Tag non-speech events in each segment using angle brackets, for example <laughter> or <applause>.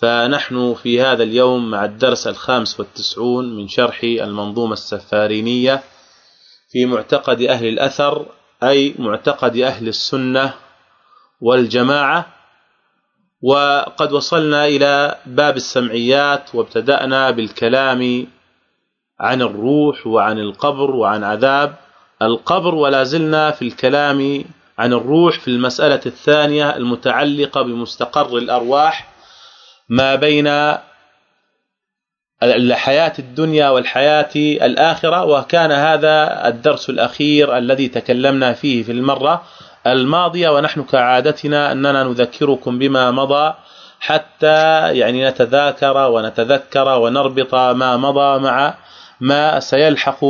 فنحن في هذا اليوم مع الدرس الخامس والتسعون من شرح المنظومة السفارينية في معتقد أهل الأثر أي معتقد أهل السنة والجماعة. وقد وصلنا إلى باب السمعيات وابتدأنا بالكلام عن الروح وعن القبر وعن عذاب. القبر ولا زلنا في الكلام عن الروح في المسألة الثانية المتعلقة بمستقر الأرواح. ما بين الحياة الدنيا والحياة الآخرة وكان هذا الدرس الأخير الذي تكلمنا فيه في المرة الماضية ونحن كعادتنا أننا نذكركم بما مضى حتى يعني نتذاكر ونتذكر ونربط ما مضى مع ما سيلحق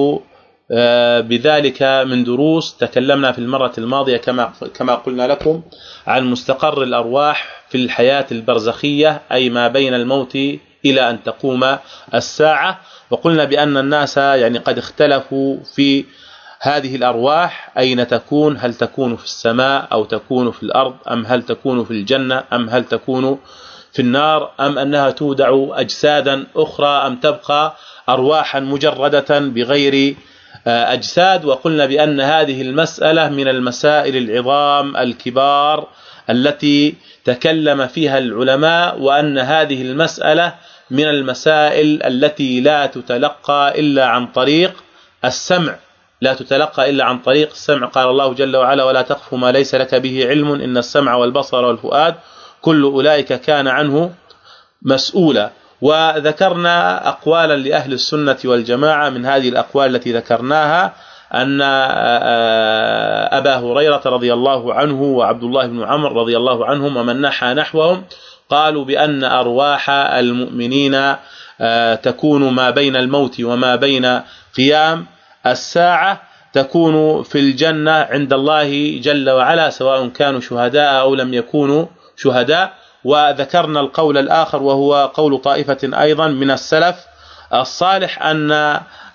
بذلك من دروس تكلمنا في المرة الماضية كما كما قلنا لكم عن مستقر الأرواح في الحياة البرزخية أي ما بين الموت إلى أن تقوم الساعة. وقلنا بأن الناس يعني قد اختلفوا في هذه الأرواح أين تكون؟ هل تكون في السماء أو تكون في الأرض؟ أم هل تكون في الجنة؟ أم هل تكون في النار؟ أم أنها تودع أجسادا أخرى؟ أم تبقى أرواحا مجردة بغير آه، أجساد وقلنا بأن هذه المسألة من المسائل العظام الكبار التي تكلم فيها العلماء وأن هذه المسألة من المسائل التي لا تتلقى إلا عن طريق السمع. لا تتلقى إلا عن طريق السمع. قال الله جل وعلا ولا تقف ما ليس لك به علم إن السمع والبصر والفؤاد كل أولئك كان عنه مسؤولا. وذكرنا أقوالا لأهل السنة والجماعة من هذه الأقوال التي ذكرناها أن أبا هريرة رضي الله عنه وعبد الله بن عمرو رضي الله عنهم ومن نحى نحوهم قالوا بأن أرواح المؤمنين تكون ما بين الموت وما بين قيام الساعة تكون في الجنة عند الله جل وعلا سواء كانوا شهداء أو لم يكونوا شهداء. وذكرنا القول الآخر وهو قول طائفة أيضا من السلف الصالح أن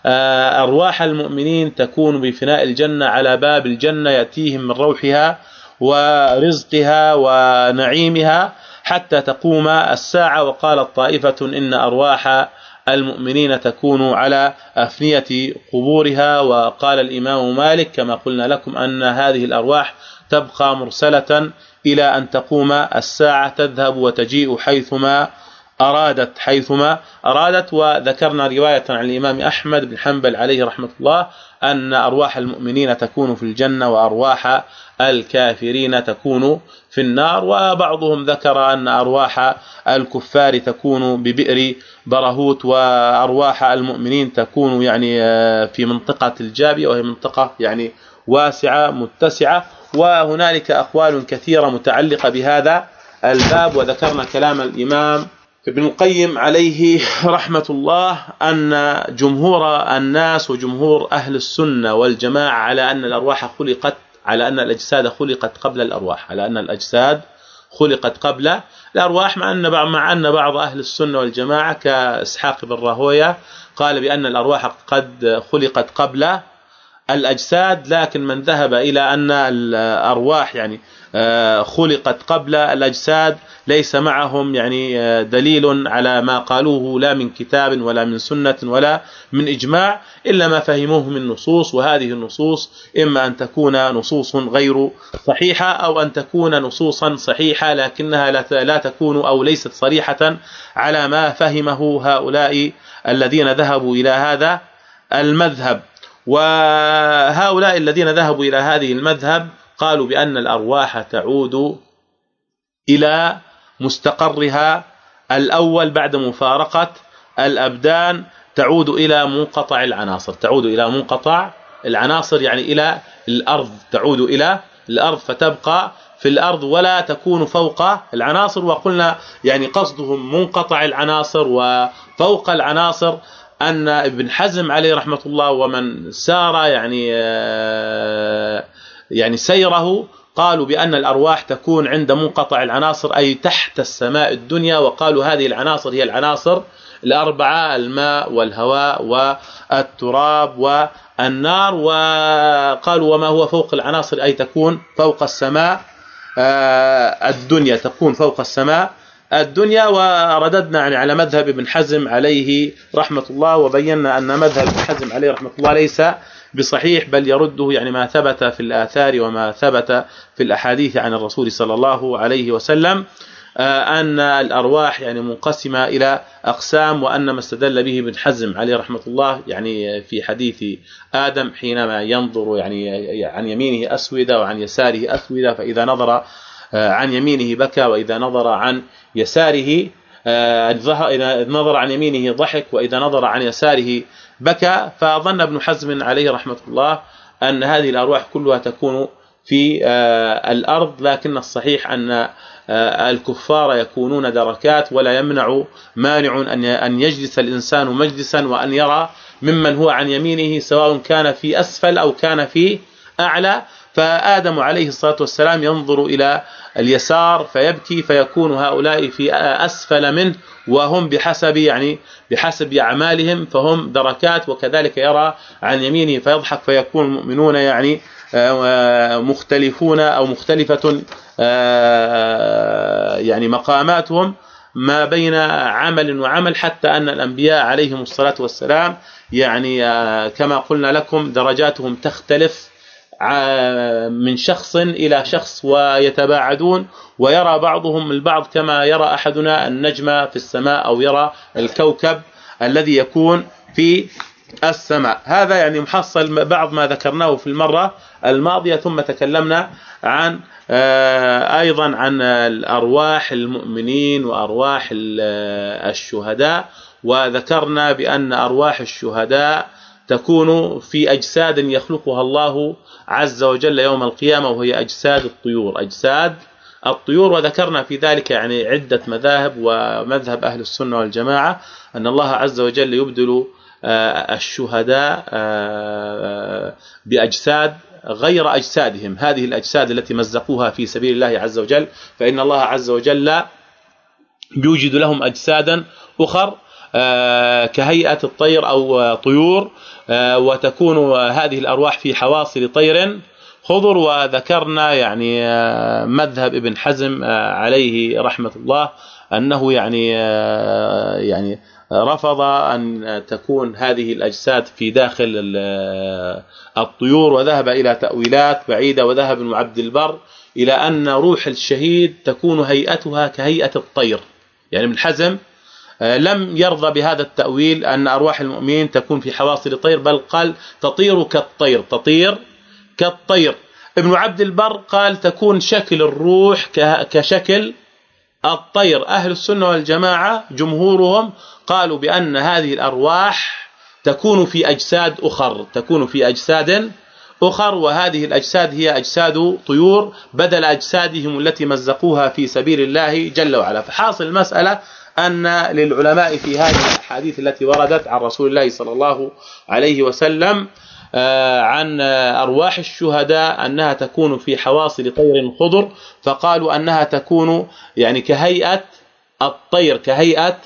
آه، أرواح المؤمنين تكون بفناء الجنة على باب الجنة يأتيهم من روحها ورزقها ونعيمها حتى تقوم الساعة. وقالت طائفة إن أرواح المؤمنين تكون على أفنية قبورها. وقال الإمام مالك كما قلنا لكم أن هذه الأرواح تبقى مرسلة إلى أن تقوم الساعة تذهب وتجيء حيثما أرادت حيثما أرادت. وذكرنا رواية عن الإمام أحمد بن حنبل عليه رحمة الله أن أرواح المؤمنين تكون في الجنة وأرواح الكافرين تكون في النار. وبعضهم ذكر أن أرواح الكفار تكون ببئر برهوت وأرواح المؤمنين تكون يعني في منطقة الجابية وهي منطقة يعني واسعة متسعة. وهنالك أقوال كثيرة متعلقة بهذا الباب وذكرنا كلام الإمام ابن القيم عليه <laughs> رحمة الله أن جمهور الناس وجمهور أهل السنة والجماعة على أن الأرواح خلقت على أن الأجساد خلقت قبل الأرواح على أن الأجساد خلقت قبل الأرواح مع أن مع أن بعض أهل السنة والجماعة كإسحاق بن راهوية قال بأن الأرواح قد خلقت قبل الأجساد لكن من ذهب إلى أن الأرواح يعني آه، خلقت قبل الأجساد ليس معهم يعني آه، دليل على ما قالوه لا من كتاب ولا من سنة ولا من إجماع إلا ما فهموه من نصوص وهذه النصوص إما أن تكون نصوص غير صحيحة أو أن تكون نصوصا صحيحة لكنها لا تكون أو ليست صريحة على ما فهمه هؤلاء الذين ذهبوا إلى هذا المذهب. وهؤلاء الذين ذهبوا إلى هذه المذهب قالوا بأن الأرواح تعود إلى مستقرها الأول بعد مفارقة الأبدان تعود إلى منقطع العناصر تعود إلى منقطع العناصر يعني إلى الأرض تعود إلى الأرض فتبقى في الأرض ولا تكون فوق العناصر وقلنا يعني قصدهم منقطع العناصر وفوق العناصر. أن ابن حزم عليه رحمة الله ومن سار يعني آه، يعني سيره قالوا بأن الأرواح تكون عند منقطع العناصر أي تحت السماء الدنيا وقالوا هذه العناصر هي العناصر الأربعة الماء والهواء والتراب والنار وقالوا وما هو فوق العناصر أي تكون فوق السماء آه، الدنيا تكون فوق السماء الدنيا ورددنا يعني على مذهب ابن حزم عليه رحمة الله وبينا أن مذهب ابن حزم عليه رحمة الله ليس بصحيح بل يرده يعني ما ثبت في الآثار وما ثبت في الأحاديث عن الرسول صلى الله عليه وسلم آه، أن الأرواح يعني منقسمة إلى أقسام وأن ما استدل به ابن حزم عليه رحمة الله يعني في حديث آدم حينما ينظر يعني عن يمينه اسوده وعن يساره اسوده فإذا نظر عن يمينه بكى وإذا نظر عن يساره آه، إذا نظر عن يمينه ضحك وإذا نظر عن يساره بكى فظن ابن حزم عليه رحمة الله أن هذه الأرواح كلها تكون في الأرض لكن الصحيح أن آه، الكفار يكونون دركات ولا يمنع مانع أن أن يجلس الإنسان مجلسا وأن يرى ممن هو عن يمينه سواء كان في أسفل أو كان في أعلى. فآدم عليه الصلاة والسلام ينظر إلى اليسار فيبكي فيكون هؤلاء في أسفل منه وهم بحسب يعني بحسب أعمالهم فهم دركات وكذلك يرى عن يمينه فيضحك فيكون المؤمنون يعني آه، مختلفون أو مختلفة آه، يعني مقاماتهم ما بين عمل وعمل حتى أن الأنبياء عليهم الصلاة والسلام يعني آه، كما قلنا لكم درجاتهم تختلف من شخص إلى شخص ويتباعدون ويرى بعضهم البعض كما يرى أحدنا النجم في السماء أو يرى الكوكب الذي يكون في السماء. هذا يعني محصل بعض ما ذكرناه في المرة الماضية ثم تكلمنا عن آه، أيضا عن الأرواح المؤمنين وأرواح الشهداء وذكرنا بأن أرواح الشهداء تكون في أجساد يخلقها الله عز وجل يوم القيامة وهي أجساد الطيور. أجساد الطيور وذكرنا في ذلك يعني عدة مذاهب ومذهب أهل السنة والجماعة أن الله عز وجل يبدل آه، الشهداء آه، بأجساد غير أجسادهم. هذه الأجساد التي مزقوها في سبيل الله عز وجل فإن الله عز وجل يوجد لهم أجسادا أخر كهيئة الطير أو طيور وتكون هذه الأرواح في حواصل طير. خضر وذكرنا يعني مذهب ابن حزم عليه رحمة الله أنه يعني يعني رفض أن تكون هذه الأجساد في داخل الطيور وذهب إلى تأويلات بعيدة وذهب ابن عبد البر إلى أن روح الشهيد تكون هيئتها كهيئة الطير. يعني ابن حزم آه، لم يرضى بهذا التأويل أن أرواح المؤمنين تكون في حواصل طير بل قال تطير كالطير تطير كالطير. ابن عبد البر قال تكون شكل الروح كشكل الطير. أهل السنة والجماعة جمهورهم قالوا بأن هذه الأرواح تكون في أجساد أخر تكون في أجساد أخر وهذه الأجساد هي أجساد طيور بدل أجسادهم التي مزقوها في سبيل الله جل وعلا. فحاصل المسألة أن للعلماء في هذه الأحاديث التي وردت عن رسول الله صلى الله عليه وسلم آه، عن أرواح الشهداء أنها تكون في حواصل طير خضر فقالوا أنها تكون يعني كهيئة الطير كهيئة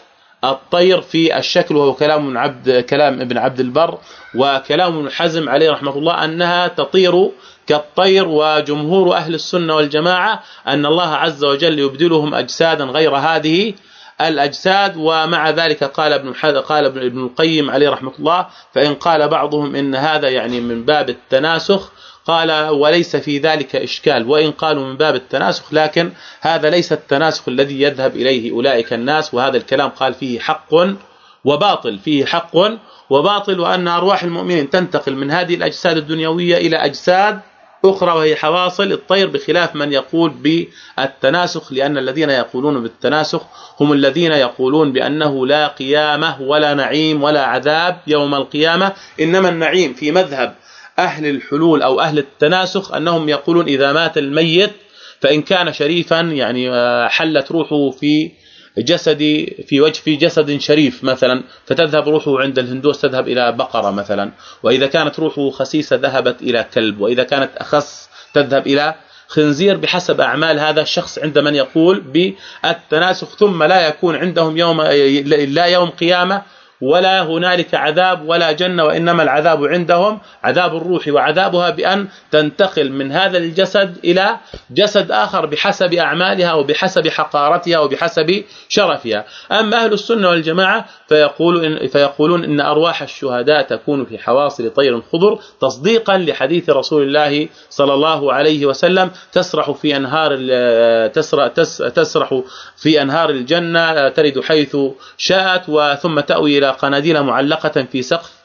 الطير في الشكل وهو كلام من عبد كلام ابن عبد البر وكلام ابن حزم عليه رحمة الله أنها تطير كالطير وجمهور أهل السنة والجماعة أن الله عز وجل يبدلهم أجسادا غير هذه الأجساد ومع ذلك قال ابن قال ابن القيم عليه رحمة الله فإن قال بعضهم إن هذا يعني من باب التناسخ قال وليس في ذلك إشكال وإن قالوا من باب التناسخ لكن هذا ليس التناسخ الذي يذهب إليه أولئك الناس وهذا الكلام قال فيه حق وباطل فيه حق وباطل وأن أرواح المؤمنين تنتقل من هذه الأجساد الدنيوية إلى أجساد أخرى وهي حواصل الطير بخلاف من يقول بالتناسخ لأن الذين يقولون بالتناسخ هم الذين يقولون بأنه لا قيامة ولا نعيم ولا عذاب يوم القيامة إنما النعيم في مذهب أهل الحلول أو أهل التناسخ أنهم يقولون إذا مات الميت فإن كان شريفا يعني آه، حلت روحه في جسدي في وجه في جسد شريف مثلا فتذهب روحه عند الهندوس تذهب إلى بقرة مثلا. وإذا كانت روحه خسيسة ذهبت إلى كلب. وإذا كانت أخس تذهب إلى خنزير. بحسب أعمال هذا الشخص عند من يقول بالتناسخ ثم لا يكون عندهم يوم لا يوم قيامة ولا هنالك عذاب ولا جنة وإنما العذاب عندهم عذاب الروح وعذابها بأن تنتقل من هذا الجسد إلى جسد آخر بحسب أعمالها وبحسب حقارتها وبحسب شرفها. أما أهل السنة والجماعة فيقول إن فيقولون إن أرواح الشهداء تكون في حواصل طير خضر تصديقا لحديث رسول الله صلى الله عليه وسلم تسرح في أنهار تسرح في أنهار الجنة ترد حيث شاءت وثم تأوي إلى قناديل معلقة في سقف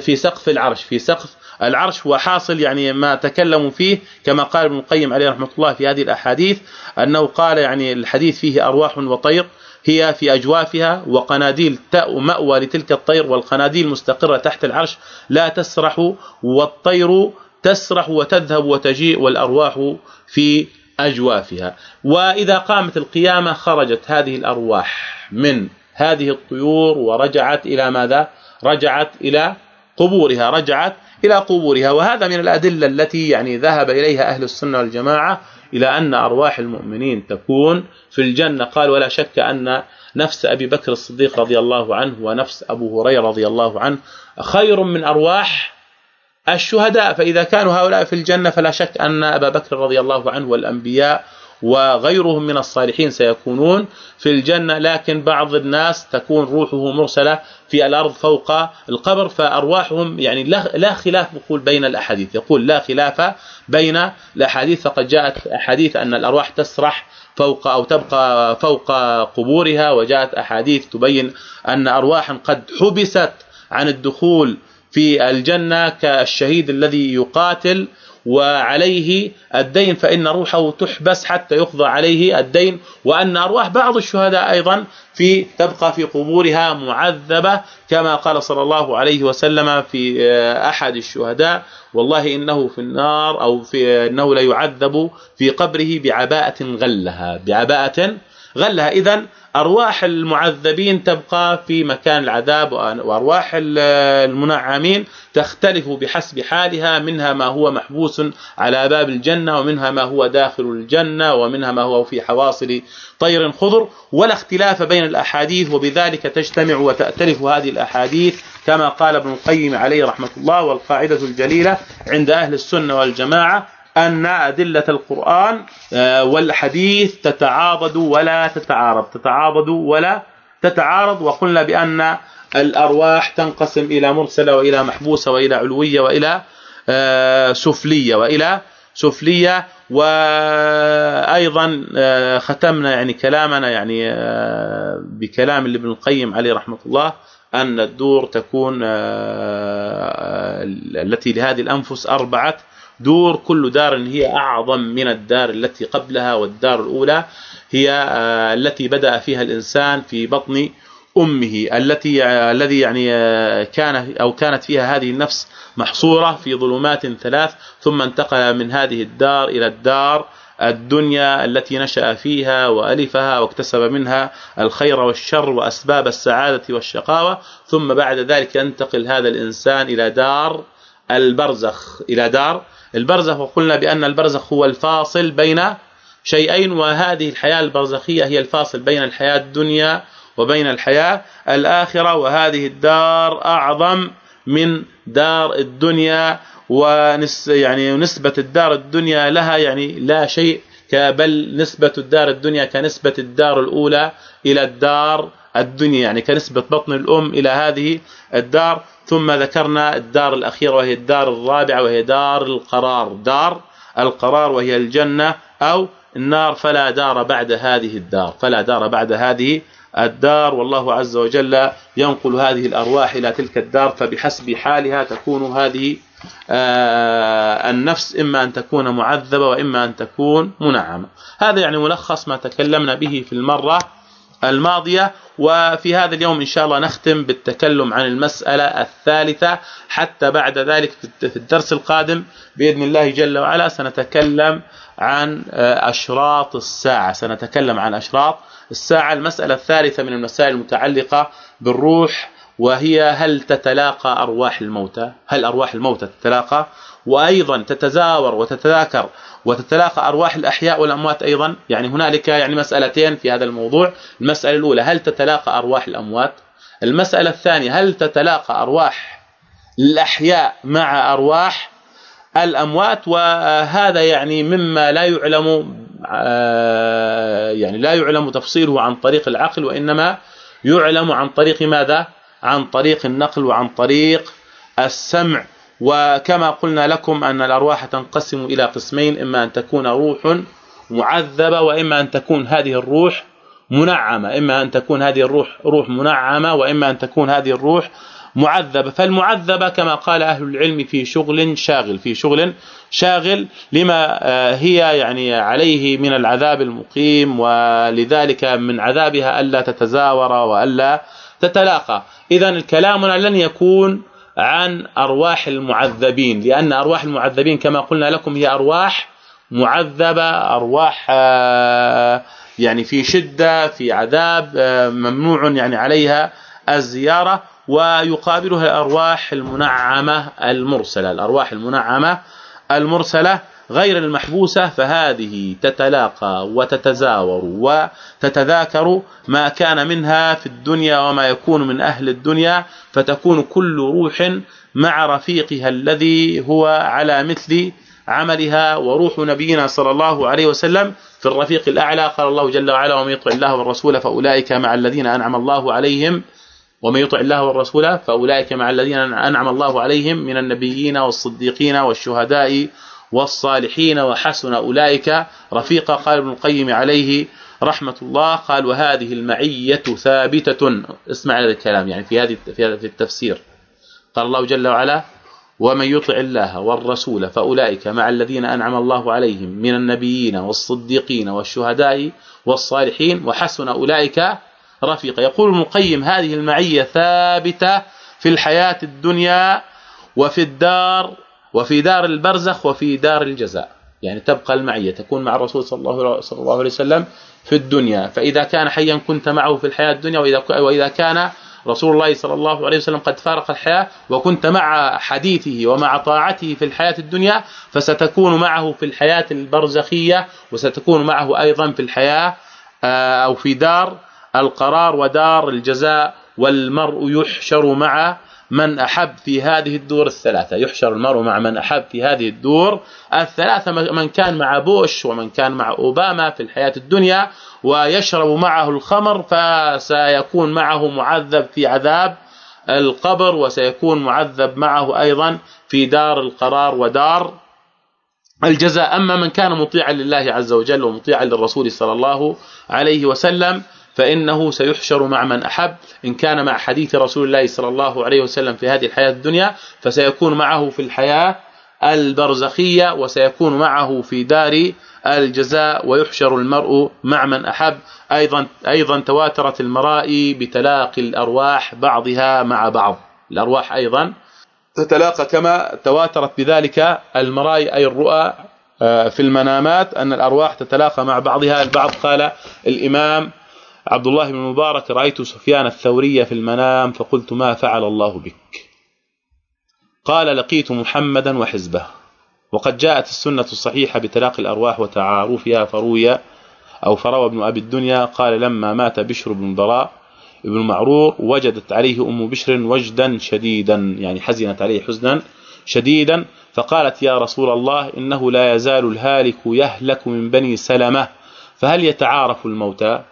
في سقف العرش في سقف العرش وحاصل يعني ما تكلموا فيه كما قال ابن القيم عليه رحمة الله في هذه الأحاديث أنه قال يعني الحديث فيه أرواح وطير هي في أجوافها وقناديل مأوى لتلك الطير والقناديل مستقرة تحت العرش لا تسرح والطير تسرح وتذهب وتجيء والأرواح في أجوافها. وإذا قامت القيامة خرجت هذه الأرواح من هذه الطيور ورجعت إلى ماذا؟ رجعت إلى قبورها رجعت إلى قبورها. وهذا من الأدلة التي يعني ذهب إليها أهل السنة والجماعة إلى أن أرواح المؤمنين تكون في الجنة. قال ولا شك أن نفس أبي بكر الصديق رضي الله عنه ونفس أبو هريرة رضي الله عنه خير من أرواح الشهداء. فإذا كانوا هؤلاء في الجنة فلا شك أن أبا بكر رضي الله عنه والأنبياء وغيرهم من الصالحين سيكونون في الجنة لكن بعض الناس تكون روحه مرسلة في الأرض فوق القبر فأرواحهم يعني لا خلاف يقول بين الأحاديث. يقول لا خلاف بين الأحاديث فقد جاءت أحاديث أن الأرواح تسرح فوق أو تبقى فوق قبورها وجاءت أحاديث تبين أن ارواحا قد حبست عن الدخول في الجنة كالشهيد الذي يقاتل وعليه الدين فإن روحه تحبس حتى يقضى عليه الدين. وأن أرواح بعض الشهداء أيضا في تبقى في قبورها معذبة كما قال صلى الله عليه وسلم في أحد الشهداء والله إنه في النار أو في إنه لا يعذب في قبره بعباءة غلها بعباءة غلها. اذا أرواح المعذبين تبقى في مكان العذاب وأرواح المنعمين تختلف بحسب حالها منها ما هو محبوس على باب الجنة ومنها ما هو داخل الجنة ومنها ما هو في حواصل طير خضر. ولا اختلاف بين الأحاديث وبذلك تجتمع وتأتلف هذه الأحاديث كما قال ابن القيم عليه رحمة الله والقاعدة الجليلة عند أهل السنة والجماعة. أن أدلة القرآن آه، والحديث تتعاضد ولا تتعارض. تتعاضد ولا تتعارض وقلنا بأن الأرواح تنقسم إلى مرسلة وإلى محبوسة وإلى علوية وإلى آه، سفلية وإلى سفلية. وأيضا آه، ختمنا يعني كلامنا يعني بكلام ابن القيم عليه رحمة الله أن الدور تكون التي لهذه الأنفس أربعة دور كل دار هي أعظم من الدار التي قبلها والدار الأولى هي آه، التي بدأ فيها الإنسان في بطن أمه التي آه، الذي يعني آه، كان أو كانت فيها هذه النفس محصورة في ظلمات ثلاث ثم انتقل من هذه الدار إلى الدار الدنيا التي نشأ فيها وألفها واكتسب منها الخير والشر وأسباب السعادة والشقاوة ثم بعد ذلك ينتقل هذا الإنسان إلى دار البرزخ إلى دار البرزخ وقلنا بأن البرزخ هو الفاصل بين شيئين وهذه الحياة البرزخية هي الفاصل بين الحياة الدنيا وبين الحياة الآخرة. وهذه الدار أعظم من دار الدنيا ونس يعني نسبة الدار الدنيا لها يعني لا شيء بل نسبة الدار الدنيا كنسبة الدار الأولى إلى الدار الدنيا يعني كنسبة بطن الأم إلى هذه الدار. ثم ذكرنا الدار الأخيرة وهي الدار الرابعة وهي دار القرار. دار القرار وهي الجنة أو النار فلا دار بعد هذه الدار. فلا دار بعد هذه الدار. والله عز وجل ينقل هذه الأرواح إلى تلك الدار فبحسب حالها تكون هذه آه، النفس إما أن تكون معذبة وإما أن تكون منعمة. هذا يعني ملخص ما تكلمنا به في المرة الماضية وفي هذا اليوم إن شاء الله نختم بالتكلم عن المسألة الثالثة. حتى بعد ذلك في الدرس القادم بإذن الله جل وعلا سنتكلم عن أشراط الساعة. سنتكلم عن أشراط الساعة. المسألة الثالثة من المسائل المتعلقة بالروح وهي هل تتلاقى أرواح الموتى؟ هل أرواح الموتى تتلاقى؟ وأيضا تتزاور وتتذاكر وتتلاقى أرواح الأحياء والأموات أيضا. يعني هنالك يعني مسألتين في هذا الموضوع. المسألة الأولى هل تتلاقى أرواح الأموات؟ المسألة الثانية هل تتلاقى أرواح الأحياء مع أرواح الأموات؟ وهذا يعني مما لا يعلم آه، يعني لا يعلم تفصيله عن طريق العقل وإنما يعلم عن طريق ماذا؟ عن طريق النقل وعن طريق السمع. وكما قلنا لكم أن الأرواح تنقسم إلى قسمين إما أن تكون روح معذبة وإما أن تكون هذه الروح منعمة. إما أن تكون هذه الروح روح منعمة وإما أن تكون هذه الروح معذبة. فالمعذبة كما قال أهل العلم في شغل شاغل في شغل شاغل لما آه، هي يعني عليه من العذاب المقيم ولذلك من عذابها ألا تتزاور وألا تتلاقى. اذا كلامنا لن يكون عن أرواح المعذبين لأن أرواح المعذبين كما قلنا لكم هي أرواح معذبة أرواح آه، يعني في شدة في عذاب آه، ممنوع يعني عليها الزيارة ويقابلها الأرواح المنعمة المرسلة الأرواح المنعمة المرسلة. غير المحبوسة فهذه تتلاقى وتتزاور وتتذاكر ما كان منها في الدنيا وما يكون من أهل الدنيا فتكون كل روح مع رفيقها الذي هو على مثل عملها وروح نبينا صلى الله عليه وسلم في الرفيق الأعلى. قال الله جل وعلا ومن يطع الله والرسول فأولئك مع الذين أنعم الله عليهم ومن يطع الله والرسول فأولئك مع الذين أنعم الله عليهم من النبيين والصديقين والشهداء والصالحين وحسن أولئك. رفيقا قال ابن القيم عليه رحمة الله قال وهذه المعية ثابتة. اسمع هذا الكلام يعني في هذه في التفسير. قال الله جل وعلا ومن يطع الله والرسول فأولئك مع الذين أنعم الله عليهم من النبيين والصديقين والشهداء والصالحين وحسن أولئك رفيقا يقول ابن القيم هذه المعية ثابتة في الحياة الدنيا وفي الدار وفي دار البرزخ وفي دار الجزاء. يعني تبقى المعية تكون مع الرسول صلى الله صلى الله عليه وسلم في الدنيا. فإذا كان حيا كنت معه في الحياة الدنيا وإذا وإذا كان رسول الله صلى الله عليه وسلم قد فارق الحياة وكنت مع حديثه ومع طاعته في الحياة الدنيا فستكون معه في الحياة البرزخية وستكون معه أيضا في الحياة آه، أو في دار القرار ودار الجزاء والمرء يحشر مع من أحب في هذه الدور الثلاثة. يحشر المرء مع من أحب في هذه الدور الثلاثة من كان مع بوش ومن كان مع أوباما في الحياة الدنيا ويشرب معه الخمر فسيكون معه معذب في عذاب القبر وسيكون معذب معه أيضا في دار القرار ودار الجزاء. أما من كان مطيعا لله عز وجل ومطيعا للرسول صلى الله عليه وسلم فإنه سيحشر مع من أحب. إن كان مع حديث رسول الله صلى الله عليه وسلم في هذه الحياة الدنيا فسيكون معه في الحياة البرزخية وسيكون معه في دار الجزاء ويحشر المرء مع من أحب. أيضا أيضا تواترت المرائي بتلاقي الأرواح بعضها مع بعض. الأرواح أيضا تتلاقى كما تواترت بذلك المرائي أي الرؤى آه، في المنامات أن الأرواح تتلاقى مع بعضها. البعض قال الإمام عبد الله بن مبارك رأيت سفيان الثوري في المنام فقلت ما فعل الله بك؟ قال لقيت محمدا وحزبه وقد جاءت السنة الصحيحة بتلاقي الأرواح وتعارفها فروي أو فروى ابن أبي الدنيا. قال لما مات بشر بن براء ابن معرور وجدت عليه أم بشر وجدا شديدا. يعني حزنت عليه حزنا شديدا فقالت يا رسول الله إنه لا يزال الهالك يهلك من بني سلمة فهل يتعارف الموتى؟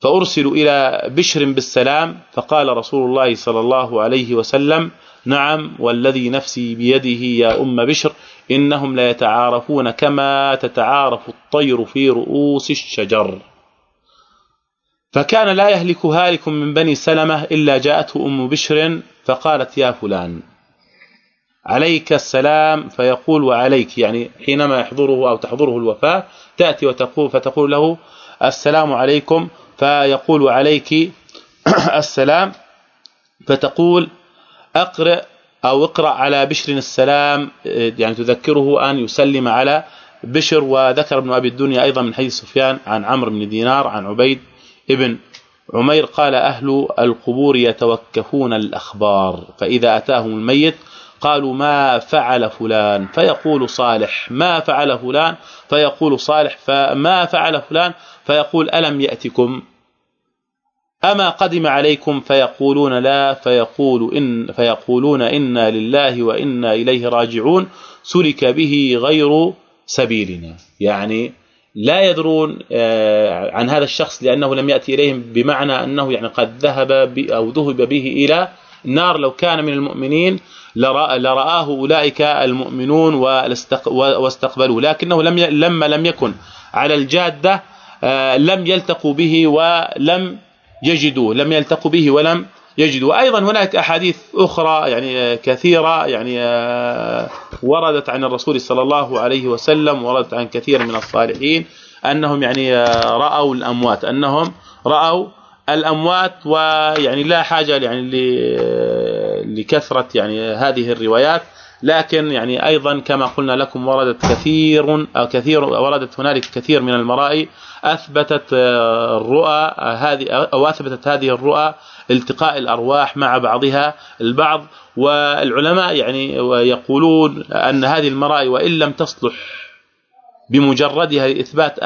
فأرسل إلى بشر بالسلام فقال رسول الله صلى الله عليه وسلم نعم والذي نفسي بيده يا أم بشر إنهم لا يتعارفون كما تتعارف الطير في رؤوس الشجر. فكان لا يهلك هالك من بني سلمة إلا جاءته أم بشر فقالت يا فلان عليك السلام. فيقول وعليك. يعني حينما يحضره أو تحضره الوفاة تأتي وتقول فتقول له السلام عليكم فيقول عليك <clears throat> السلام فتقول أقرأ أو اقرأ على بشر السلام يعني تذكره أن يسلم على بشر وذكر ابن أبي الدنيا أيضا من حديث سفيان عن عمرو بن دينار عن عبيد ابن عمير قال أهل القبور يتوكفون الأخبار فإذا أتاهم الميت قالوا ما فعل فلان فيقول صالح ما فعل فلان فيقول صالح فما فعل فلان فيقول ألم يأتكم؟ أما قدم عليكم فيقولون لا فيقول ان فيقولون إنا لله وإنا إليه راجعون سلك به غير سبيلنا. يعني لا يدرون آه، عن هذا الشخص لأنه لم يأتي إليهم بمعنى أنه يعني قد ذهب أو ذهب به إلى النار لو كان من المؤمنين لرآه أولئك المؤمنون واستقبلوه لكنه لم لما لم يكن على الجادة آه، لم يلتقوا به ولم يجدوه لم يلتقوا به ولم يجدوا. وأيضا هناك أحاديث أخرى يعني كثيرة يعني آه، وردت عن الرسول صلى الله عليه وسلم وردت عن كثير من الصالحين أنهم يعني آه، رأوا الأموات أنهم رأوا الأموات ويعني لا حاجة يعني آه، لكثرة يعني هذه الروايات لكن يعني أيضا كما قلنا لكم وردت كثير كثير وردت هنالك كثير من المرائي أثبتت الرؤى هذه أو أثبتت هذه الرؤى التقاء الأرواح مع بعضها البعض والعلماء يعني يقولون أن هذه المرائي وإن لم تصلح بمجردها لإثبات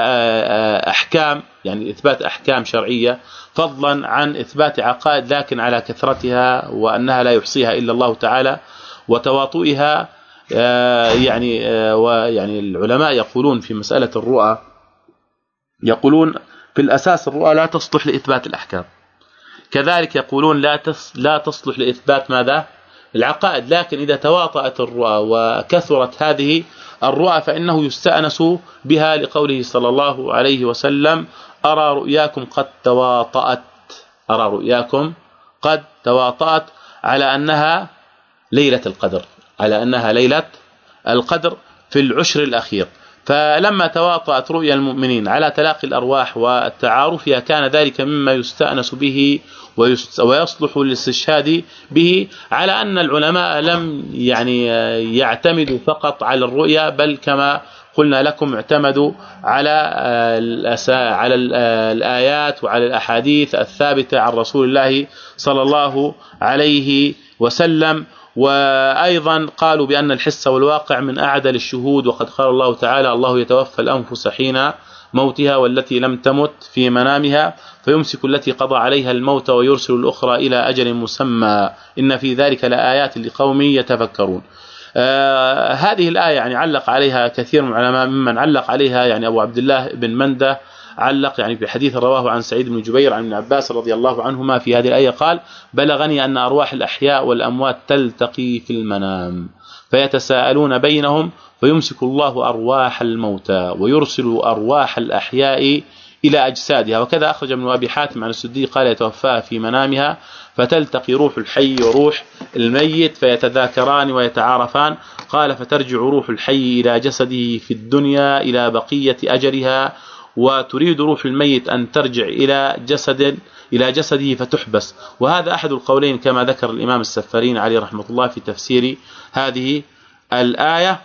أحكام يعني إثبات أحكام شرعية فضلا عن إثبات عقائد لكن على كثرتها وأنها لا يحصيها إلا الله تعالى وتواطؤها يعني ويعني العلماء يقولون في مسألة الرؤى يقولون في الأساس الرؤى لا تصلح لإثبات الأحكام. كذلك يقولون لا لا تصلح لإثبات ماذا؟ العقائد لكن إذا تواطأت الرؤى وكثرت هذه الرؤى فإنه يستأنس بها لقوله صلى الله عليه وسلم أرى رؤياكم قد تواطأت. أرى رؤياكم قد تواطأت على أنها ليلة القدر على أنها ليلة القدر في العشر الأخير. فلما تواطأت رؤيا المؤمنين على تلاقي الأرواح والتعارفها كان ذلك مما يستأنس به ويصلح للاستشهاد به على أن العلماء لم يعني يعتمدوا فقط على الرؤيا بل كما قلنا لكم اعتمدوا على على الآيات وعلى الأحاديث الثابتة عن رسول الله صلى الله عليه وسلم. وأيضا قالوا بأن الحس والواقع من أعدل الشهود وقد قال الله تعالى الله يتوفى الأنفس حين موتها والتي لم تمت في منامها فيمسك التي قضى عليها الموت ويرسل الأخرى إلى أجل مسمى. إن في ذلك لآيات لقوم يتفكرون. آه هذه الآية يعني علق عليها كثير من العلماء ممن علق عليها يعني أبو عبد الله بن منده علق يعني في حديث رواه عن سعيد بن جبير عن ابن عباس رضي الله عنهما في هذه الآية قال بلغني أن أرواح الأحياء والأموات تلتقي في المنام فيتساءلون بينهم فيمسك الله أرواح الموتى ويرسل أرواح الأحياء إلى أجسادها. وكذا أخرج ابن أبي حاتم عن السدي قال يتوفاها في منامها فتلتقي روح الحي وروح الميت فيتذاكران ويتعارفان. قال فترجع روح الحي إلى جسده في الدنيا إلى بقية أجلها وتريد روح الميت أن ترجع إلى جسد إلى جسده فتحبس. وهذا أحد القولين كما ذكر الإمام السفارين عليه رحمة الله في تفسير هذه الآية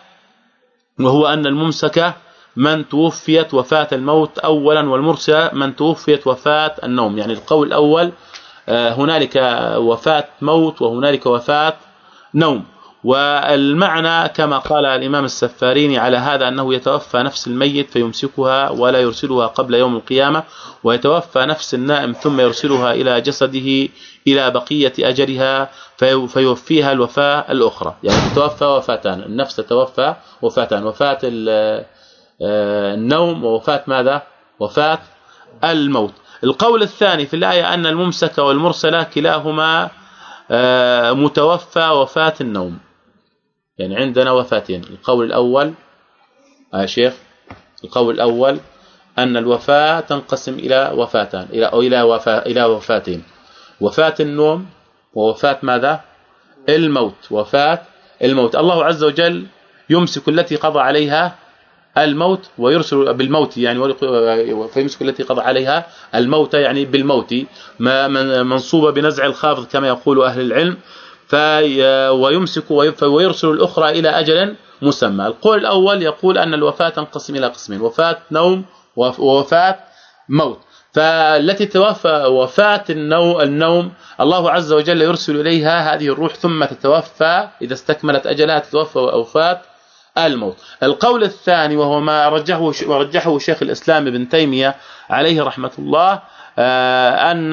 وهو أن الممسك من توفيت وفاة الموت اولا والمرسل من توفيت وفاة النوم. يعني القول الأول آه، هنالك وفاة موت وهنالك وفاة نوم. والمعنى كما قال الإمام السفاريني على هذا أنه يتوفى نفس الميت فيمسكها ولا يرسلها قبل يوم القيامة ويتوفى نفس النائم ثم يرسلها إلى جسده إلى بقية أجلها فيوفيها الوفاة الأخرى. يعني تتوفى وفاتان النفس تتوفى وفاتان. وفاة آه، النوم ووفاة ماذا؟ وفاة الموت. القول الثاني في الآية أن الممسك والمرسله كلاهما آه، متوفى وفاة النوم. يعني عندنا وفاتين. القول الأول يا آه شيخ القول الأول أن الوفاة تنقسم إلى وفاتان إلى أو إلى وفاه إلى وفاتين. وفاة النوم ووفاة ماذا؟ الموت. وفاة الموت. الله عز وجل يمسك التي قضى عليها الموت ويرسل بالموت يعني فيمسك التي قضى عليها الموت يعني بالموت. ما منصوبه بنزع الخافض كما يقول أهل العلم. في ويمسك ويرسل الأخرى إلى أجل مسمى. القول الأول يقول أن الوفاة تنقسم إلى قسمين وفاة نوم ووفاة موت. فالتي توفى وفاة النوم النوم الله عز وجل يرسل إليها هذه الروح ثم تتوفى إذا استكملت أجلها تتوفى وفاة الموت. القول الثاني وهو ما رجحه ورجحه شيخ الإسلام ابن تيمية عليه رحمة الله آه، أن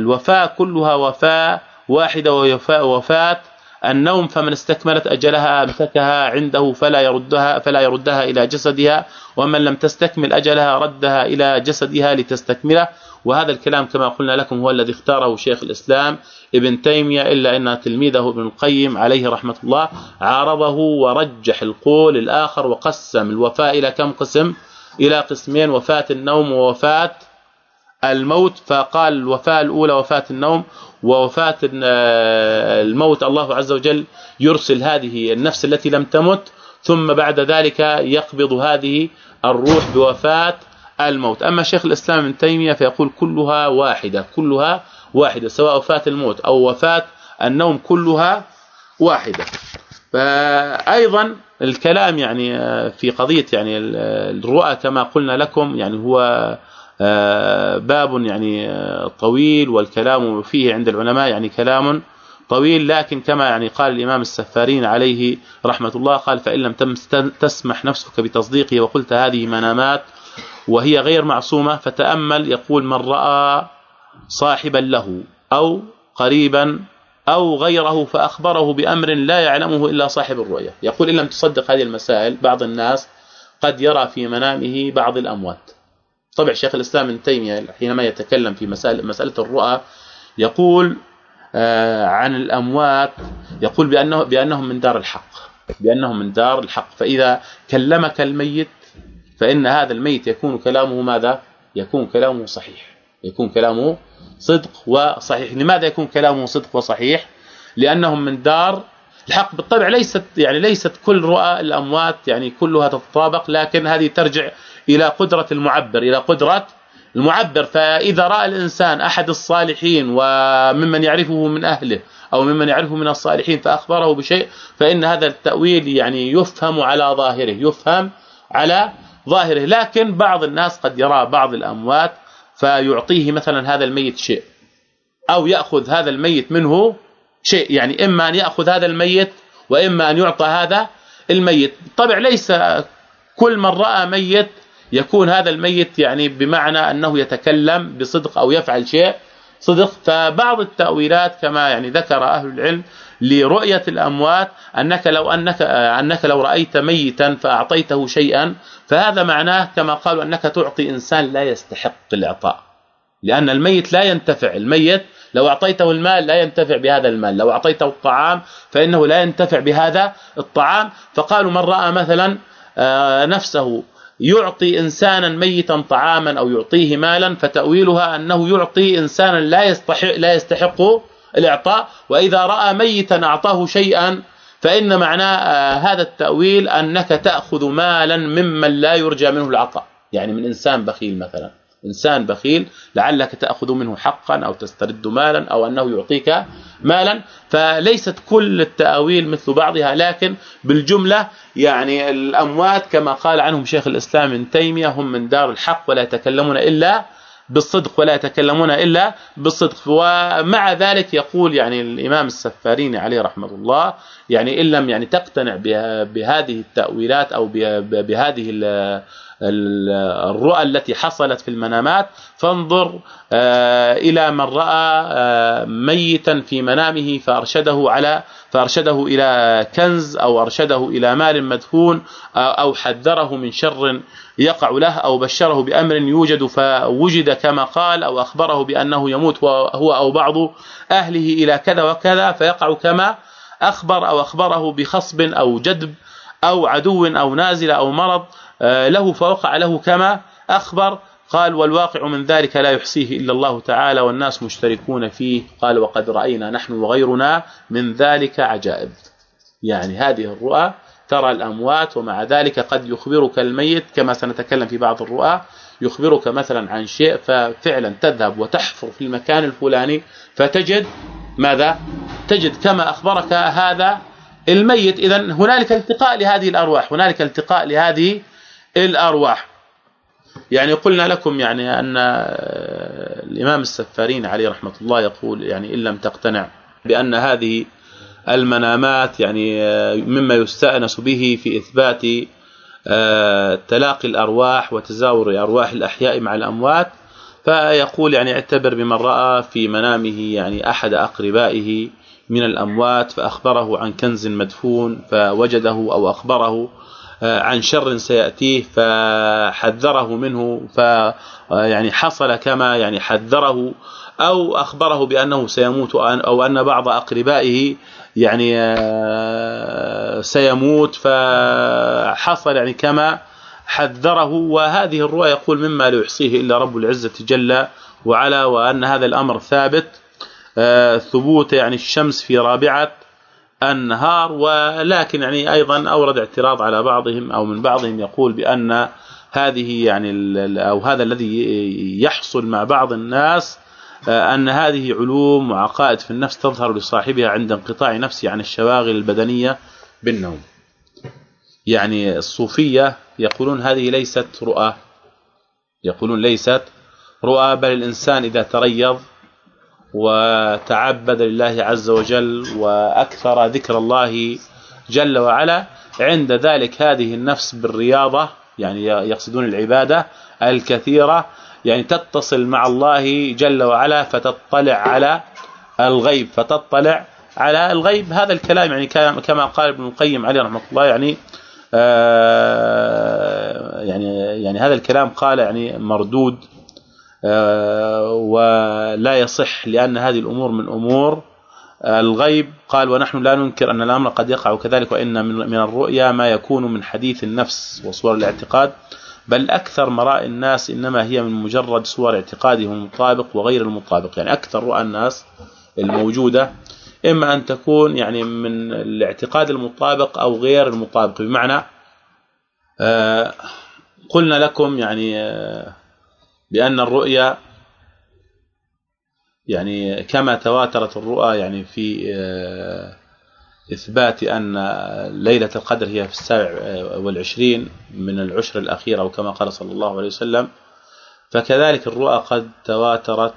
الوفاة كلها وفاة واحدة ووفاه وفاة النوم فمن استكملت أجلها أمسكها عنده فلا يردها فلا يردها إلى جسدها ومن لم تستكمل أجلها ردها إلى جسدها لتستكمله. وهذا الكلام كما قلنا لكم هو الذي اختاره شيخ الإسلام ابن تيمية إلا أن تلميذه ابن القيم عليه رحمة الله عارضه ورجح القول الآخر وقسم الوفاء إلى كم قسم؟ إلى قسمين وفاة النوم ووفاة الموت. فقال الوفاة الأولى وفاة النوم ووفاة الموت الله عز وجل يرسل هذه النفس التي لم تمت ثم بعد ذلك يقبض هذه الروح بوفاة الموت. أما شيخ الإسلام ابن تيمية فيقول كلها واحدة كلها واحدة سواء وفاة الموت أو وفاة النوم كلها واحدة. فايضا الكلام يعني في قضية يعني الرؤى كما قلنا لكم يعني هو آه، باب يعني طويل والكلام فيه عند العلماء يعني كلام طويل لكن كما يعني قال الإمام السفارين عليه رحمة الله قال فإن لم تسمح نفسك بتصديقه وقلت هذه منامات وهي غير معصومة فتأمل يقول من رأى صاحبا له أو قريبا أو غيره فأخبره بأمر لا يعلمه إلا صاحب الرؤيا يقول إن لم تصدق هذه المسائل بعض الناس قد يرى في منامه بعض الأموات. طبع شيخ الإسلام ابن تيمية حينما يتكلم في مساله مسألة الرؤى يقول آه، عن الأموات يقول بانه بأنهم من دار الحق بأنهم من دار الحق. فإذا كلمك الميت فإن هذا الميت يكون كلامه ماذا؟ يكون كلامه صحيح يكون كلامه صدق وصحيح. لماذا يكون كلامه صدق وصحيح؟ لأنهم من دار الحق. بالطبع ليست يعني ليست كل رؤى الأموات يعني كلها تتطابق لكن هذه ترجع إلى قدرة المعبر إلى قدرة المعبر. فإذا رأى الإنسان أحد الصالحين وممن يعرفه من أهله أو ممن يعرفه من الصالحين فأخبره بشيء فإن هذا التأويل يعني يفهم على ظاهره يفهم على ظاهره. لكن بعض الناس قد يرى بعض الأموات فيعطيه مثلا هذا الميت شيء أو يأخذ هذا الميت منه شيء يعني إما أن يأخذ هذا الميت وإما أن يعطى هذا الميت. طبعا ليس كل من رأى ميت يكون هذا الميت يعني بمعنى أنه يتكلم بصدق أو يفعل شيء صدق. فبعض التأويلات كما يعني ذكر أهل العلم لرؤية الأموات أنك لو أنك أنك لو رأيت ميتا فأعطيته شيئا فهذا معناه كما قالوا أنك تعطي إنسان لا يستحق الإعطاء لأن الميت لا ينتفع. الميت لو أعطيته المال لا ينتفع بهذا المال لو أعطيته الطعام فإنه لا ينتفع بهذا الطعام. فقالوا من رأى مثلا آه، نفسه يعطي إنسانا ميتا طعاما أو يعطيه مالا فتأويلها أنه يعطي إنسانا لا يستحق لا يستحق الإعطاء وإذا رأى ميتا أعطاه شيئا فإن معنى آه، هذا التأويل أنك تأخذ مالا ممن لا يرجى منه العطاء. يعني من إنسان بخيل مثلا. إنسان بخيل لعلك تأخذ منه حقا أو تسترد مالا أو أنه يعطيك مالا. فليست كل التأويل مثل بعضها لكن بالجملة يعني الأموات كما قال عنهم شيخ الإسلام ابن تيمية هم من دار الحق ولا يتكلمون إلا بالصدق ولا يتكلمون إلا بالصدق. ومع ذلك يقول يعني الإمام السفاريني عليه رحمة الله يعني إن لم يعني تقتنع بهذه التأويلات أو بهذه الرؤى التي حصلت في المنامات فانظر آه، إلى من رأى آه، ميتا في منامه فأرشده على فأرشده إلى كنز أو أرشده إلى مال مدفون أو حذره من شر يقع له أو بشره بأمر يوجد فوجد كما قال أو أخبره بأنه يموت هو أو بعض أهله إلى كذا وكذا فيقع كما أخبر أو أخبره بخصب أو جدب أو عدو أو نازل أو مرض آه، له فوقع له كما أخبر. قال والواقع من ذلك لا يحصيه إلا الله تعالى والناس مشتركون فيه. قال وقد رأينا نحن وغيرنا من ذلك عجائب. يعني هذه الرؤى ترى الأموات ومع ذلك قد يخبرك الميت كما سنتكلم في بعض الرؤى يخبرك مثلا عن شيء ففعلا تذهب وتحفر في المكان الفلاني فتجد ماذا؟ تجد كما أخبرك هذا الميت. اذا هنالك التقاء لهذه الأرواح هنالك التقاء لهذه الأرواح. يعني قلنا لكم يعني أن الإمام السفارين عليه رحمة الله يقول يعني إن لم تقتنع بأن هذه المنامات يعني مما يستأنس به في إثبات آه، تلاقي الأرواح وتزاور أرواح الأحياء مع الأموات فيقول يعني اعتبر بمن رأى في منامه يعني أحد أقربائه من الأموات فأخبره عن كنز مدفون فوجده أو أخبره آه، عن شر سيأتيه فحذره منه ف يعني حصل كما يعني حذره أو أخبره بأنه سيموت أو أن بعض أقربائه يعني آه، سيموت فحصل يعني كما حذره. وهذه الرؤى يقول مما لا يحصيه إلا رب العزة جل وعلا وأن هذا الأمر ثابت. آه، ثبوت يعني الشمس في رابعة النهار ولكن يعني أيضا أورد اعتراض على بعضهم أو من بعضهم يقول بأن هذه يعني أو هذا الذي يحصل مع بعض الناس آه، أن هذه علوم وعقائد في النفس تظهر لصاحبها عند انقطاع نفسه عن الشواغل البدنية بالنوم. يعني الصوفية يقولون هذه ليست رؤى يقولون ليست رؤى بل الإنسان إذا تريض وتعبد لله عز وجل وأكثر ذكر الله جل وعلا عند ذلك هذه النفس بالرياضة يعني يقصدون العبادة الكثيرة يعني تتصل مع الله جل وعلا فتطلع على الغيب فتطلع على الغيب. هذا الكلام يعني كما قال ابن القيم عليه رحمة الله يعني آه يعني يعني هذا الكلام قال يعني مردود ولا يصح لأن هذه الأمور من أمور الغيب. قال ونحن لا ننكر أن الأمر قد يقع كذلك وإن من الرؤيا ما يكون من حديث النفس وصور الاعتقاد بل أكثر مراء الناس إنما هي من مجرد صور اعتقادهم المطابق وغير المطابق. يعني أكثر رؤى الناس الموجودة إما أن تكون يعني من الاعتقاد المطابق أو غير المطابق. بمعنى آه قلنا لكم يعني آه بأن الرؤيا يعني كما تواترت الرؤى يعني في آه إثبات أن ليلة القدر هي في السابع والعشرين من العشر الاخير أو كما قال صلى الله عليه وسلم. فكذلك الرؤى قد تواترت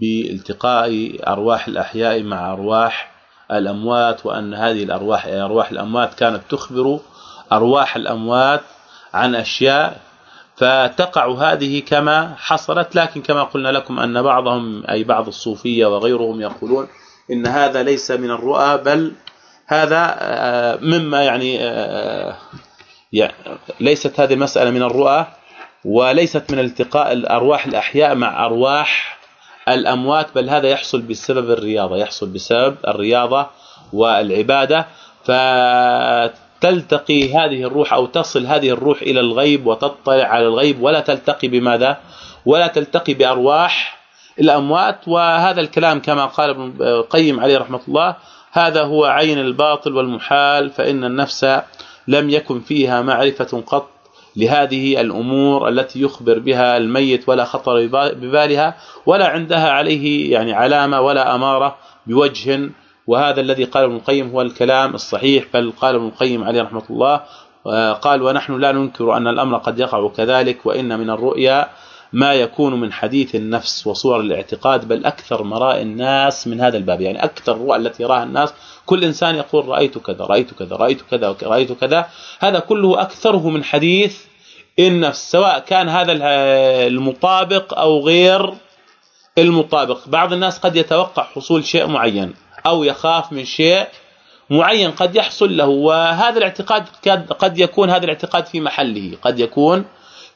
بالتقاء أرواح الأحياء مع أرواح الأموات وأن هذه الأرواح أرواح الأموات كانت تخبر أرواح الأموات عن أشياء فتقع هذه كما حصلت لكن كما قلنا لكم أن بعضهم أي بعض الصوفية وغيرهم يقولون إن هذا ليس من الرؤى بل هذا آه، مما يعني, آه، ليست هذه المسألة من الرؤى وليست من التقاء الأرواح الأحياء مع أرواح الأموات بل هذا يحصل بسبب الرياضة يحصل بسبب الرياضة والعبادة. فتلتقي هذه الروح أو تصل هذه الروح إلى الغيب وتطلع على الغيب ولا تلتقي بماذا؟ ولا تلتقي بأرواح الأموات. وهذا الكلام كما قال ابن القيم عليه رحمة الله هذا هو عين الباطل والمحال فإن النفس لم يكن فيها معرفة قط لهذه الأمور التي يخبر بها الميت ولا خطر ببالها ولا عندها عليه يعني علامة ولا أمارة بوجه وهذا الذي قال ابن القيم هو الكلام الصحيح بل قال ابن القيم عليه رحمة الله قال ونحن لا ننكر أن الأمر قد يقع كذلك وإن من الرؤيا ما يكون من حديث النفس وصور الاعتقاد بل أكثر مراء الناس من هذا الباب. يعني أكثر الرؤى التي يراها الناس كل إنسان يقول رأيت كذا رأيت كذا رأيت كذا رأيت كذا. هذا كله أكثره من حديث النفس سواء كان هذا المطابق أو غير المطابق. بعض الناس قد يتوقع حصول شيء معين. أو يخاف من شيء معين قد يحصل له وهذا الاعتقاد قد يكون هذا الاعتقاد في محله قد يكون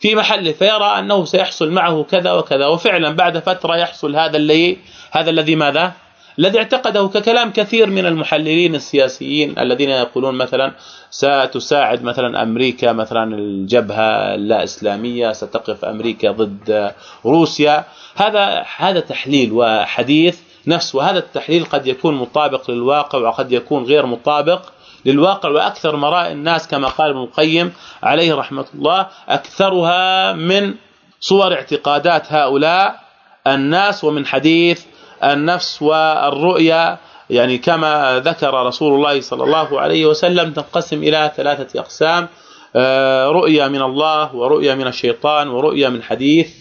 في محله فيرى أنه سيحصل معه كذا وكذا وفعلا بعد فترة يحصل هذا اللي هذا الذي ماذا؟ الذي اعتقده ككلام كثير من المحللين السياسيين الذين يقولون مثلا ستساعد مثلا أمريكا مثلا الجبهة اللا اسلاميه ستقف أمريكا ضد روسيا. هذا هذا تحليل وحديث نفس. وهذا التحليل قد يكون مطابق للواقع وقد يكون غير مطابق للواقع وأكثر مراء الناس كما قال ابن القيم عليه رحمة الله أكثرها من صور اعتقادات هؤلاء الناس ومن حديث النفس والرؤيا. يعني كما ذكر رسول الله صلى الله عليه وسلم تنقسم إلى ثلاثة أقسام آه، رؤيا من الله ورؤيا من الشيطان ورؤيا من حديث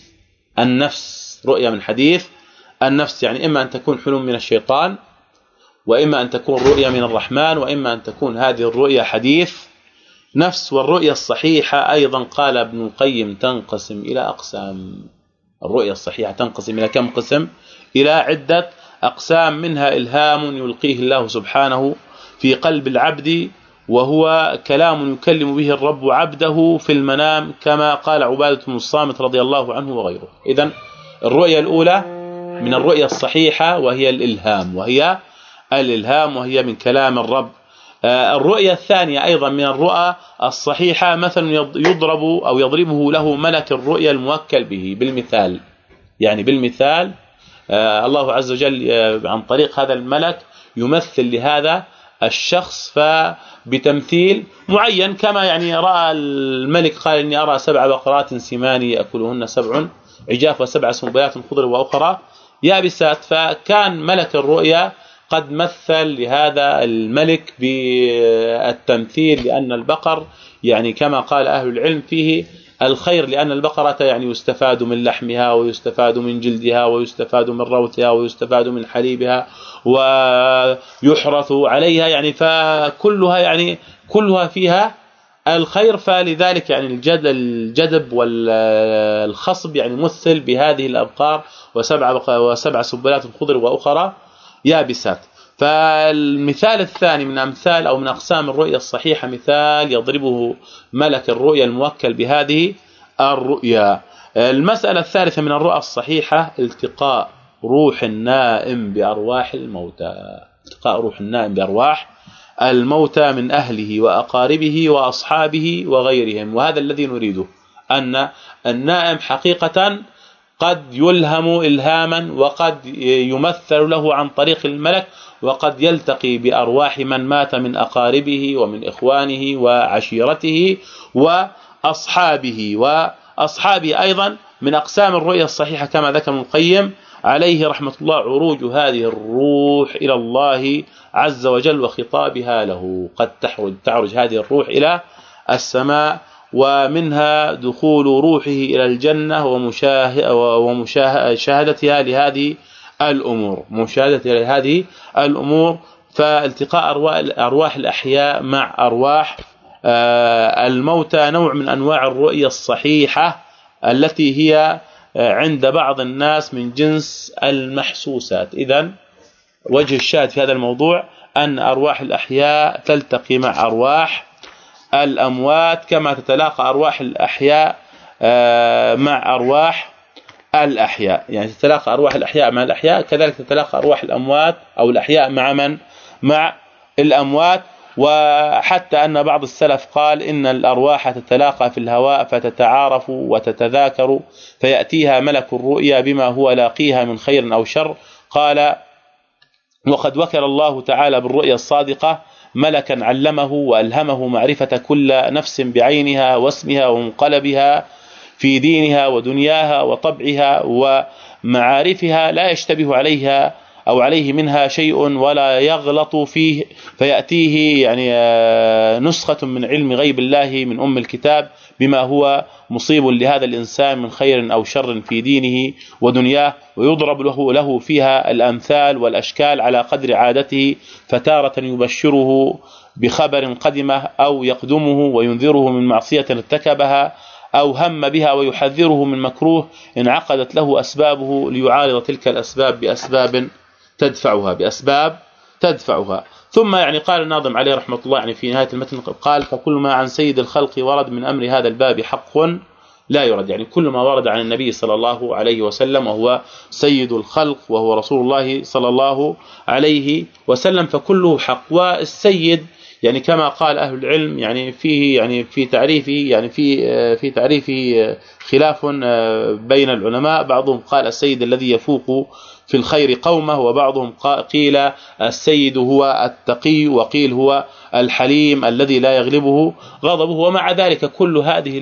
النفس رؤيا من حديث النفس يعني إما أن تكون حلم من الشيطان وإما أن تكون رؤيا من الرحمن وإما أن تكون هذه الرؤيا حديث. نفس والرؤيا الصحيحة أيضا قال ابن القيم تنقسم إلى أقسام. الرؤيا الصحيحة تنقسم إلى كم قسم؟ إلى عدة أقسام منها إلهام يلقيه الله سبحانه في قلب العبد وهو كلام يكلم به الرب عبده في المنام كما قال عبادة بن الصامت رضي الله عنه وغيره. اذا الرؤيا الأولى من الرؤيا الصحيحة وهي الإلهام وهي الإلهام وهي من كلام الرب. آه، الرؤيا الثانية أيضا من الرؤى الصحيحة مثلا يضرب أو يضربه له ملك الرؤيا الموكل به بالمثال. يعني بالمثال آه، الله عز وجل آه، عن طريق هذا الملك يمثل لهذا الشخص فبتمثيل معين كما يعني رأى الملك قال إني أرى سبع بقرات سمان يأكلهن سبع عجاف وسبع سنبلات خضر وأخرى. يابسات فكان ملك الرؤيا قد مثل لهذا الملك بالتمثيل لأن البقر يعني كما قال أهل العلم فيه الخير لأن البقرة يعني يستفاد من لحمها ويستفاد من جلدها ويستفاد من روثها ويستفاد من حليبها ويحرث عليها يعني فكلها يعني كلها فيها الخير فلذلك يعني الجد الجدب والخصب يعني مثل بهذه الأبقار وسبع وسبع سبلات خضر وأخرى يابسات. فالمثال الثاني من أمثال أو من أقسام الرؤيا الصحيحة مثال يضربه ملك الرؤيا الموكل بهذه الرؤيا. المسألة الثالثة من الرؤى الصحيحة التقاء روح النائم بأرواح الموتى. التقاء روح النائم بأرواح الموتى من أهله وأقاربه وأصحابه وغيرهم وهذا الذي نريده أن النائم حقيقة قد يلهم الهاما وقد يمثل له عن طريق الملك وقد يلتقي بأرواح من مات من أقاربه ومن إخوانه وعشيرته وأصحابه واصحابه أيضا من أقسام الرؤيا الصحيحة كما ذكر ابن القيم عليه رحمة الله عروج هذه الروح إلى الله عز وجل وخطابها له. قد تحرج تعرج هذه الروح إلى السماء ومنها دخول روحه إلى الجنة ومشاهدتها لهذه الأمور. مشاهده لهذه الأمور فالتقاء أرواح الأحياء مع أرواح آه، الموتى نوع من أنواع الرؤية الصحيحة التي هي آه، عند بعض الناس من جنس المحسوسات. اذا وجه الشاهد في هذا الموضوع أن أرواح الأحياء تلتقي مع أرواح الأموات كما تتلاقى أرواح الأحياء آه، مع أرواح الأحياء. يعني تتلاقى أرواح الأحياء مع الأحياء كذلك تتلاقى أرواح الأموات أو الأحياء مع من؟ مع الأموات. وحتى أن بعض السلف قال إن الأرواح تتلاقى في الهواء فتتعارف وتتذاكر فيأتيها ملك الرؤيا بما هو لاقيها من خير أو شر. قال وقد وكل الله تعالى بالرؤيا الصادقة ملكا علمه وألهمه معرفة كل نفس بعينها واسمها ومنقلبها في دينها ودنياها وطبعها ومعارفها لا يشتبه عليها أو عليه منها شيء ولا يغلط فيه فيأتيه يعني آه، نسخة من علم غيب الله من أم الكتاب بما هو مصيب لهذا الإنسان من خير أو شر في دينه ودنياه ويضرب له له فيها الأمثال والأشكال على قدر عادته فتارة يبشره بخبر قدمه أو يقدمه وينذره من معصية ارتكبها أو هم بها ويحذره من مكروه انعقدت له أسبابه ليعارض تلك الأسباب بأسباب تدفعها بأسباب تدفعها. ثم يعني قال الناظم عليه رحمة الله يعني في نهاية المتن قال فكل ما عن سيد الخلق ورد من أمر هذا الباب حق لا يرد. يعني كل ما ورد عن النبي صلى الله عليه وسلم وهو سيد الخلق وهو رسول الله صلى الله عليه وسلم فكله حق. والسيد يعني كما قال أهل العلم يعني فيه يعني في تعريفه يعني في في تعريفه خلاف بين العلماء. بعضهم قال السيد الذي يفوق في الخير قومه وبعضهم قيل السيد هو التقي وقيل هو الحليم الذي لا يغلبه غضبه ومع ذلك كل هذه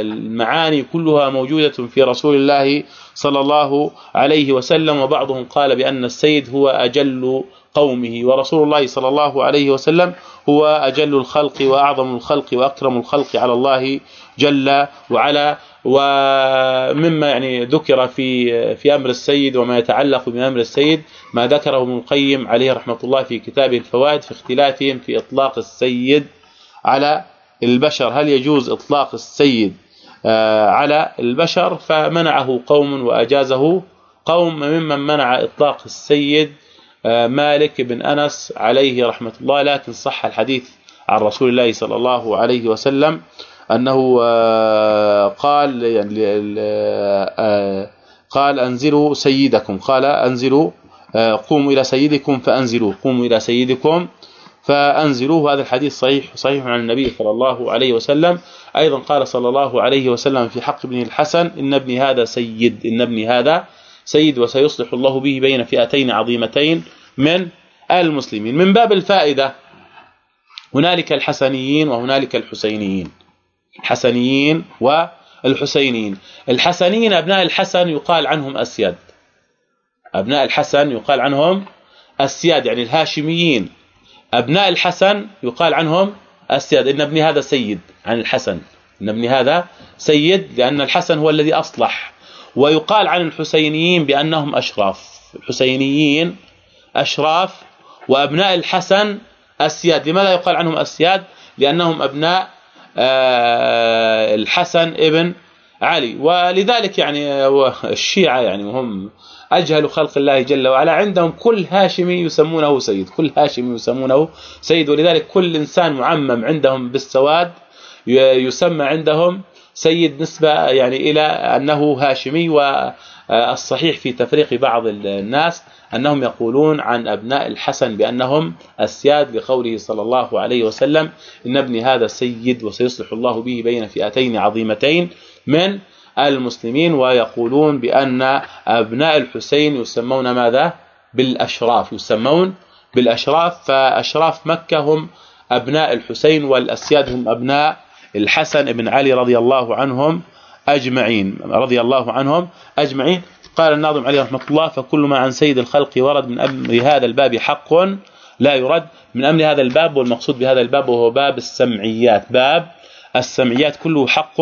المعاني كلها موجودة في رسول الله صلى الله عليه وسلم وبعضهم قال بأن السيد هو أجل قومه ورسول الله صلى الله عليه وسلم هو أجل الخلق وأعظم الخلق وأكرم الخلق على الله جل وعلا. ومما يعني ذكر في في أمر السيد وما يتعلق بأمر السيد ما ذكره ابن القيم عليه رحمة الله في كتابه الفوائد في اختلافهم في إطلاق السيد على البشر. هل يجوز إطلاق السيد آه، على البشر؟ فمنعه قوم وأجازه قوم ممن منع إطلاق السيد آه، مالك بن أنس عليه رحمة الله. لكن صح الحديث عن رسول الله صلى الله عليه وسلم. أنه آه، قال يعني آه، قال أنزلوا سيدكم. قال أنزلوا آه، قوموا إلى سيدكم فأنزلوا. قوموا إلى سيدكم فانزلوه هذا الحديث صحيح صحيح عن النبي صلى الله عليه وسلم. أيضا قال صلى الله عليه وسلم في حق ابن الحسن إن ابني هذا سيد إن ابني هذا سيد وسيصلح الله به بين فئتين عظيمتين من المسلمين. من باب الفائدة هنالك الحسنيين وهنالك الحسينيين. الحسنيين والحسينيين. الحسنيين أبناء الحسن يقال عنهم اسياد أبناء الحسن يقال عنهم اسياد يعني الهاشميين. أبناء الحسن يقال عنهم اسياد إن ابني هذا سيد عن الحسن. إن ابني هذا سيد لأن الحسن هو الذي أصلح. ويقال عن الحسينيين بأنهم أشراف. الحسينيين أشراف وأبناء الحسن اسياد لماذا يقال عنهم اسياد لأنهم أبناء الحسن ابن علي. ولذلك يعني الشيعة يعني هم أجهل خلق الله جل وعلا. عندهم كل هاشمي يسمونه سيد كل هاشمي يسمونه سيد. ولذلك كل إنسان معمم عندهم بالسواد يسمى عندهم سيد نسبة يعني إلى أنه هاشمي. والصحيح في تفريق بعض الناس أنهم يقولون عن أبناء الحسن بأنهم اسياد لقوله صلى الله عليه وسلم إن ابني هذا سيد وسيصلح الله به بين فئتين عظيمتين من المسلمين ويقولون بأن أبناء الحسين يسمون ماذا؟ بالأشراف يسمون بالأشراف. فأشراف مكة هم أبناء الحسين والأسياد هم أبناء الحسن بن علي رضي الله عنهم أجمعين رضي الله عنهم أجمعين. قال الناظم عليه رحمة الله فكل ما عن سيد الخلق ورد من أمر هذا الباب حق لا يرد. من أمر هذا الباب والمقصود بهذا الباب وهو باب السمعيات. باب السمعيات كله حق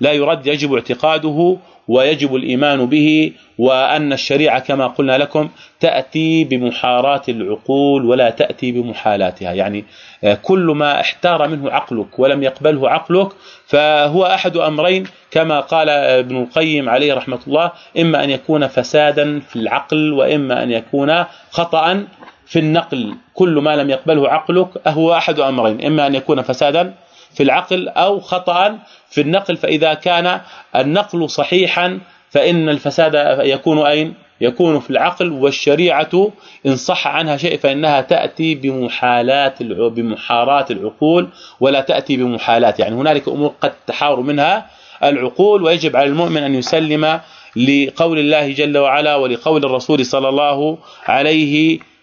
لا يرد يجب اعتقاده ويجب الإيمان به وأن الشريعة كما قلنا لكم تأتي بمحاراه العقول ولا تأتي بمحالاتها. يعني آه، كل ما احتار منه عقلك ولم يقبله عقلك فهو أحد أمرين كما قال ابن القيم عليه رحمة الله إما أن يكون فسادا في العقل وإما أن يكون خطأ في النقل. كل ما لم يقبله عقلك هو أحد أمرين إما أن يكون فسادا في العقل أو خطأ في النقل فإذا كان النقل صحيحا فإن الفساد يكون أين؟ يكون في العقل والشريعة إن صح عنها شيء فإنها تأتي بمحالات بمحارات العقول ولا تأتي بمحالات. يعني هنالك أمور قد تحار منها العقول ويجب على المؤمن أن يسلم لقول الله جل وعلا ولقول الرسول صلى الله عليه وسلم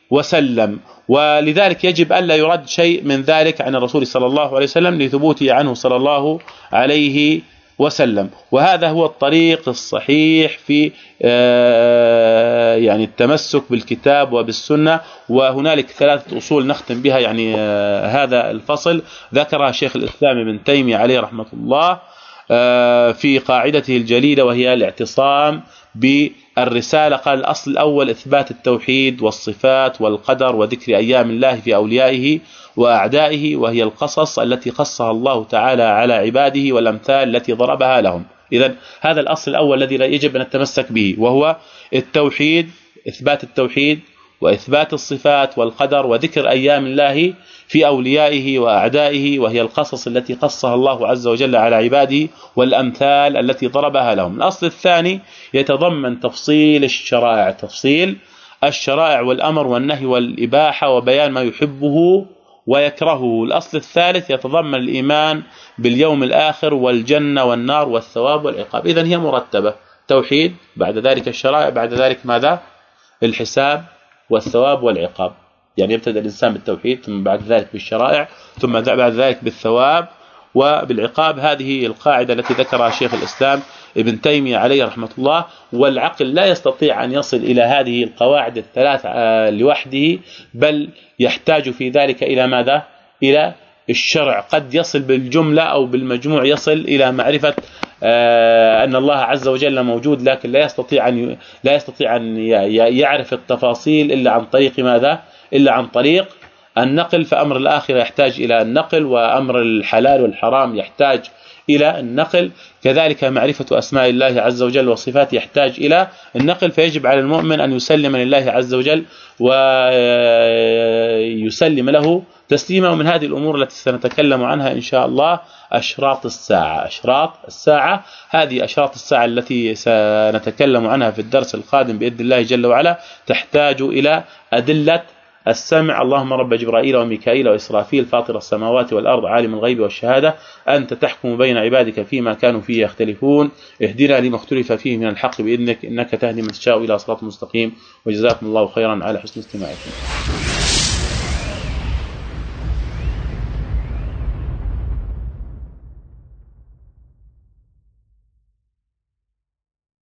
ولذلك يجب ألا يرد شيء من ذلك عن الرسول صلى الله عليه وسلم لثبوته عنه صلى الله عليه وسلم. وهذا هو الطريق الصحيح في آه، يعني التمسك بالكتاب وبالسنة. وهنالك ثلاثة أصول نختم بها يعني آه، هذا الفصل. ذكرها شيخ الإسلام ابن تيمية عليه رحمة الله آه، في قاعدته الجليلة وهي الاعتصام. بالرسالة. قال الأصل الأول إثبات التوحيد والصفات والقدر وذكر أيام الله في أوليائه وأعدائه وهي القصص التي قصها الله تعالى على عباده والأمثال التي ضربها لهم. اذا هذا الأصل الأول الذي يجب أن نتمسك به وهو التوحيد إثبات التوحيد وإثبات الصفات والقدر وذكر أيام الله في أوليائه وأعدائه وهي القصص التي قصها الله عز وجل على عباده والأمثال التي ضربها لهم. الأصل الثاني يتضمن تفصيل الشرائع. تفصيل الشرائع والأمر والنهي والإباحة وبيان ما يحبه ويكرهه. الأصل الثالث يتضمن الإيمان باليوم الآخر والجنة والنار والثواب والعقاب. اذا هي مرتبة. توحيد بعد ذلك الشرائع بعد ذلك ماذا؟ الحساب. والثواب والعقاب. يعني يبتدأ الإنسان بالتوحيد ثم بعد ذلك بالشرائع ثم بعد ذلك بالثواب وبالعقاب. هذه القاعدة التي ذكرها شيخ الإسلام ابن تيمية عليه رحمة الله. والعقل لا يستطيع أن يصل إلى هذه القواعد الثلاث آه، لوحده بل يحتاج في ذلك إلى ماذا؟ إلى الشرع. قد يصل بالجملة أو بالمجموع يصل إلى معرفة آه، أن الله عز وجل موجود لكن لا يستطيع أن لا يستطيع أن يعرف التفاصيل إلا عن طريق ماذا؟ إلا عن طريق النقل فأمر الآخرة يحتاج إلى النقل وأمر الحلال والحرام يحتاج إلى النقل. كذلك معرفة أسماء الله عز وجل وصفاته يحتاج إلى النقل. فيجب على المؤمن أن يسلم لله عز وجل ويسلم له تسليما. ومن هذه الأمور التي سنتكلم عنها إن شاء الله أشراط الساعة. أشراط الساعة هذه أشراط الساعة التي سنتكلم عنها في الدرس القادم بإذن الله جل وعلا. تحتاج إلى أدلة السمع. اللهم رب جبرائيل وميكائيل وإسرافيل فاطر السماوات والأرض عالم الغيب والشهادة. أنت تحكم بين عبادك فيما كانوا فيه يختلفون. اهدنا لما اختلف فيه من الحق بإذنك. إنك تهدي من تشاء إلى صراط مستقيم. وجزاكم الله خيرا على حسن استماعكم.